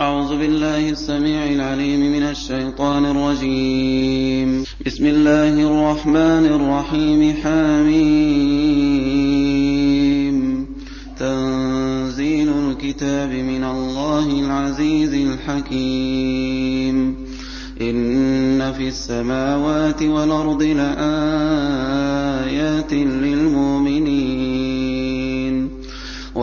أعوذ بالله السميع العليم من الشيطان الرجيم. بسم الله الرحمن الرحيم. حميم. تنزيل الكتاب من الله العزيز الحكيم. إن في السماوات والأرض لآيات للمؤمنين.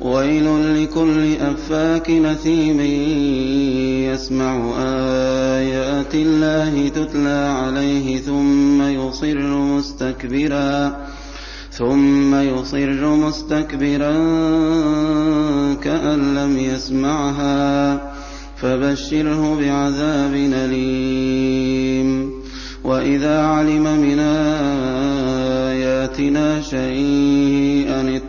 ويل لكل أفاك نثيم يسمع آيات الله تتلى عليه ثم يصر مستكبرا ثم يصر مستكبرا كأن لم يسمعها فبشره بعذاب أليم وإذا علم من آياتنا شيئا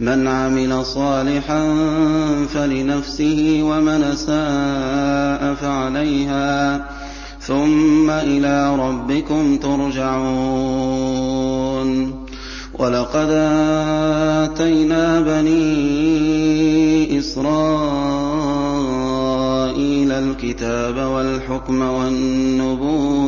من عمل صالحا فلنفسه ومن اساء فعليها ثم إلى ربكم ترجعون. ولقد آتينا بني إسرائيل الكتاب والحكم والنبوءه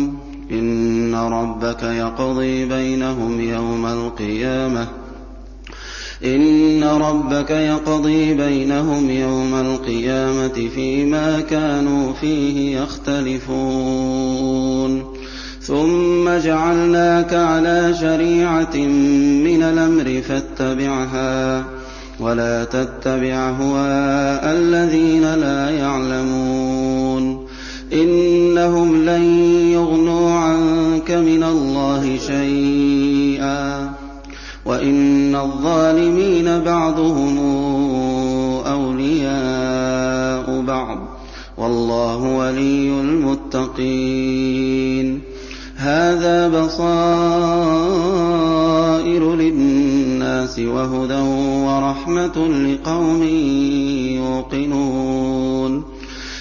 إن ربك يقضي بينهم يوم القيامة. إن ربك يقضي بينهم يوم القيامة فيما كانوا فيه يختلفون. ثم جعلناك على شريعة من الأمر فاتبعها ولا تتبع هواء الذين لا يعلمون. إنهم لن يغنوا عنك من الله شيئا وإن الظالمين بعضهم أولياء بعض. والله ولي المتقين. هذا بصائر للناس وهدى ورحمة لقوم يوقنون.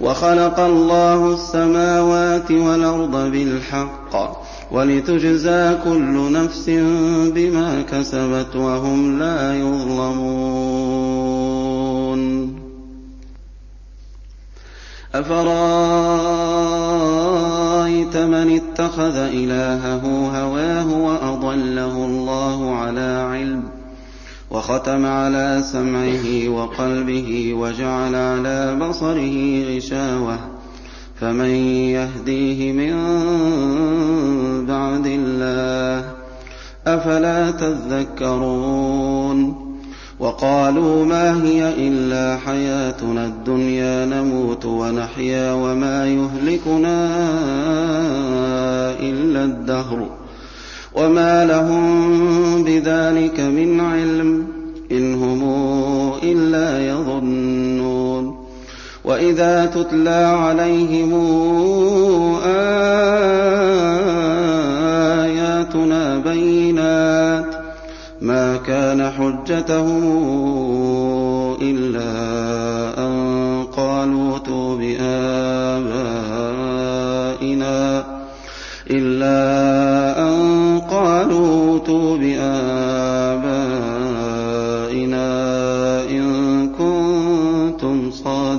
وَخَلَقَ اللَّهُ السَّمَاوَاتِ وَالْأَرْضَ بِالْحَقِّ وَلِتُجْزَىٰ كُلُّ نَفْسٍ بِمَا كَسَبَتْ وَهُمْ لَا يُظْلَمُونَ. أَفَرَأَيْتَ مَنِ اتَّخَذَ إِلَٰهَهُ هَوَاهُ وَأَضَلَّهُ اللَّهُ عَلَىٰ عِلْمٍ وَخَتَمَ عَلَىٰ سَمْعِهِ وَقَلْبِهِ وَجَعَلَ عَلَىٰ بَصَرِهِ غِشَاوَةً. فَمَن يَهْدِيهِ مِن بَعْدِ اللَّهِ ۚ أَفَلَا تَذَكَّرُونَ؟ وَقَالُوا مَا هِيَ إِلَّا حَيَاتُنَا الدُّنْيَا نَمُوتُ وَنَحْيَا وَمَا يُهْلِكُنَا إِلَّا الدَّهْرُ. وَمَا لَهُم بِذَٰلِكَ مِنْ عِلْمٍ ۖ. وَإِذَا تُتْلَىٰ عَلَيْهِمْ آيَاتُنَا بَيِّنَاتٍ مَا كَانَ حُجَّتَهُمْ إِلَّا أَن قَالُوا ائْتُوا بِآبَائِنَا إِلَّا أَن قَالُوا ائْتُوا بِآبَائِنَا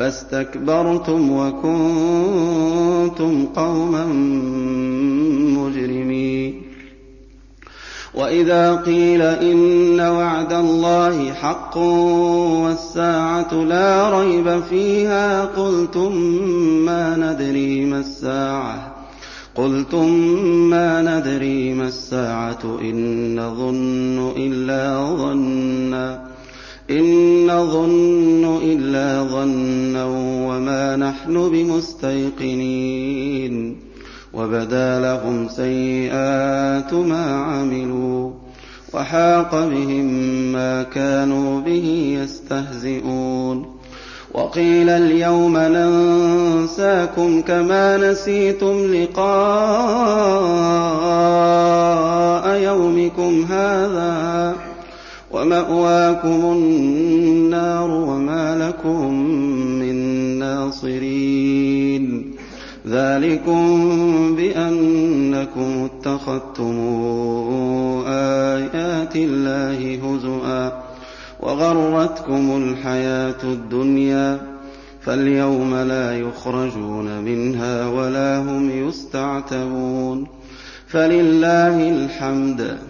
فَاسْتَكْبَرْتُمْ وَكُنتُمْ قَوْمًا مُّجْرِمِينَ. وَإِذَا قِيلَ إِنَّ وَعْدَ اللَّهِ حَقٌّ وَالسَّاعَةُ لَا رَيْبَ فِيهَا قُلْتُم مَّا نَدْرِي مَا السَّاعَةُ قُلْتُم مَّا نَدْرِي مَا السَّاعَةُ إِن نَّظُنُّ إِلَّا ظَنًّا إِن نَّظُنُّ إِلَّا ظَنًّا وَمَا نَحْنُ بِمُسْتَيْقِنِينَ وَبَدَا لَهُمْ سَيِّئَاتُ مَا عَمِلُوا وَحَاقَ بِهِم مَّا كَانُوا بِهِ يَسْتَهْزِئُونَ وَقِيلَ الْيَوْمَ نَنسَاكُمْ كَمَا نَسِيتُمْ لِقَاءَ يَوْمِكُمْ هَٰذَا وَمَأْوَاكُمُ النَّارُ وَمَا لَكُم مِّن نَّاصِرِينَ. ذَٰلِكُم بِأَنَّكُمُ اتَّخَذْتُمْ آيَاتِ اللَّهِ هُزُوًا وَغَرَّتْكُمُ الْحَيَاةُ الدُّنْيَا ۚ فَالْيَوْمَ لَا يُخْرَجُونَ مِنْهَا وَلَا هُمْ يُسْتَعْتَبُونَ. فَلِلَّهِ الْحَمْدُ